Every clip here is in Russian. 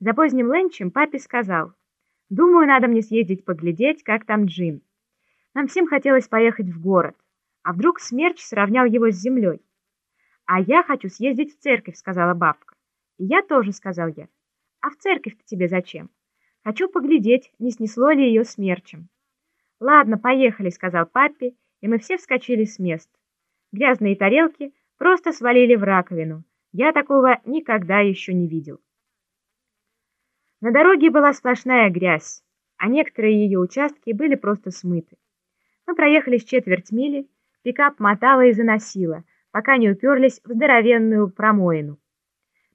За поздним ленчем папе сказал, «Думаю, надо мне съездить поглядеть, как там Джин. Нам всем хотелось поехать в город, а вдруг смерч сравнял его с землей. «А я хочу съездить в церковь», — сказала бабка. «И я тоже», — сказал я. «А в церковь-то тебе зачем? Хочу поглядеть, не снесло ли ее смерчем». «Ладно, поехали», — сказал папе, и мы все вскочили с мест. Грязные тарелки просто свалили в раковину. Я такого никогда еще не видел. На дороге была сплошная грязь, а некоторые ее участки были просто смыты. Мы проехали с четверть мили, пикап мотало и заносило, пока не уперлись в здоровенную промоину.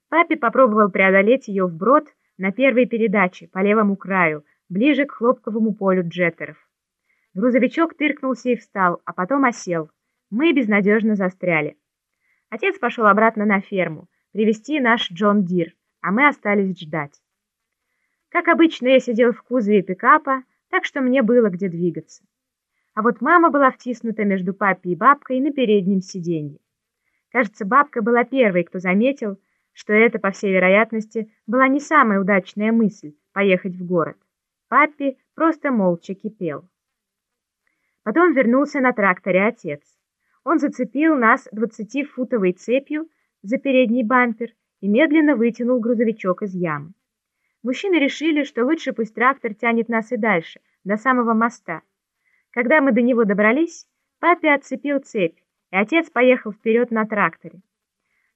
Папе попробовал преодолеть ее вброд на первой передаче по левому краю, ближе к хлопковому полю джеттеров. Грузовичок тыркнулся и встал, а потом осел. Мы безнадежно застряли. Отец пошел обратно на ферму, привезти наш Джон Дир, а мы остались ждать. Как обычно, я сидел в кузове пикапа, так что мне было где двигаться. А вот мама была втиснута между папой и бабкой на переднем сиденье. Кажется, бабка была первой, кто заметил, что это, по всей вероятности, была не самая удачная мысль – поехать в город. Папа просто молча кипел. Потом вернулся на тракторе отец. Он зацепил нас двадцатифутовой цепью за передний бампер и медленно вытянул грузовичок из ямы. Мужчины решили, что лучше пусть трактор тянет нас и дальше, до самого моста. Когда мы до него добрались, папе отцепил цепь, и отец поехал вперед на тракторе.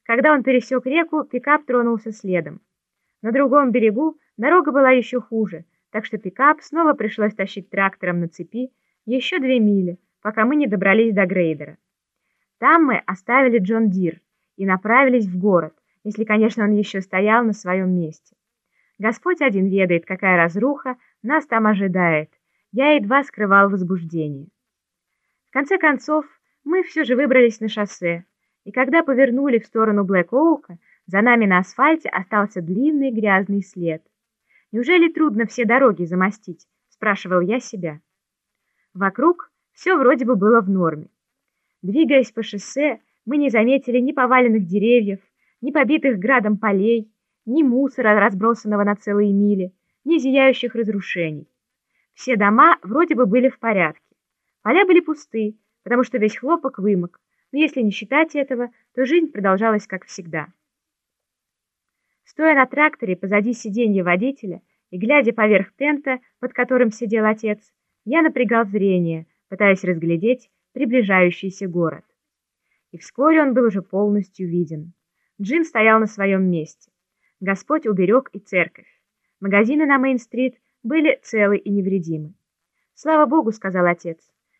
Когда он пересек реку, пикап тронулся следом. На другом берегу дорога была еще хуже, так что пикап снова пришлось тащить трактором на цепи еще две мили, пока мы не добрались до грейдера. Там мы оставили Джон Дир и направились в город, если, конечно, он еще стоял на своем месте. Господь один ведает, какая разруха нас там ожидает. Я едва скрывал возбуждение. В конце концов, мы все же выбрались на шоссе, и когда повернули в сторону Блэк-Оука, за нами на асфальте остался длинный грязный след. «Неужели трудно все дороги замостить?» – спрашивал я себя. Вокруг все вроде бы было в норме. Двигаясь по шоссе, мы не заметили ни поваленных деревьев, ни побитых градом полей, ни мусора, разбросанного на целые мили, ни зияющих разрушений. Все дома вроде бы были в порядке. Поля были пусты, потому что весь хлопок вымок, но если не считать этого, то жизнь продолжалась как всегда. Стоя на тракторе позади сиденья водителя и глядя поверх тента, под которым сидел отец, я напрягал зрение, пытаясь разглядеть приближающийся город. И вскоре он был уже полностью виден. Джин стоял на своем месте. Господь уберег и церковь. Магазины на Мейн-стрит были целы и невредимы. «Слава Богу», — сказал отец,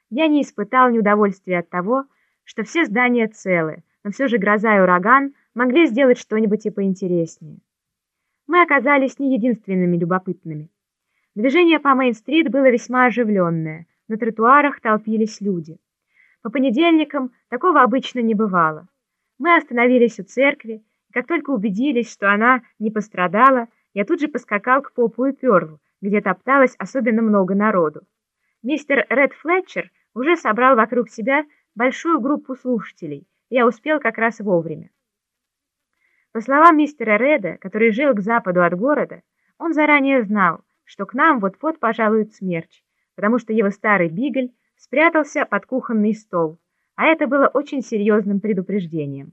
я не испытал неудовольствия от того, что все здания целы, но все же гроза и ураган могли сделать что-нибудь и поинтереснее. Мы оказались не единственными любопытными. Движение по Мейн-стрит было весьма оживленное, на тротуарах толпились люди. По понедельникам такого обычно не бывало. Мы остановились у церкви, как только убедились, что она не пострадала, я тут же поскакал к Попу и Перлу, где топталось особенно много народу. Мистер Ред Флетчер уже собрал вокруг себя большую группу слушателей. Я успел как раз вовремя. По словам мистера Реда, который жил к западу от города, он заранее знал, что к нам вот-вот пожалует смерч, потому что его старый бигль спрятался под кухонный стол, а это было очень серьезным предупреждением.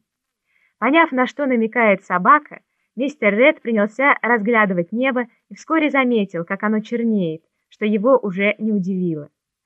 Поняв, на что намекает собака, мистер Ред принялся разглядывать небо и вскоре заметил, как оно чернеет, что его уже не удивило.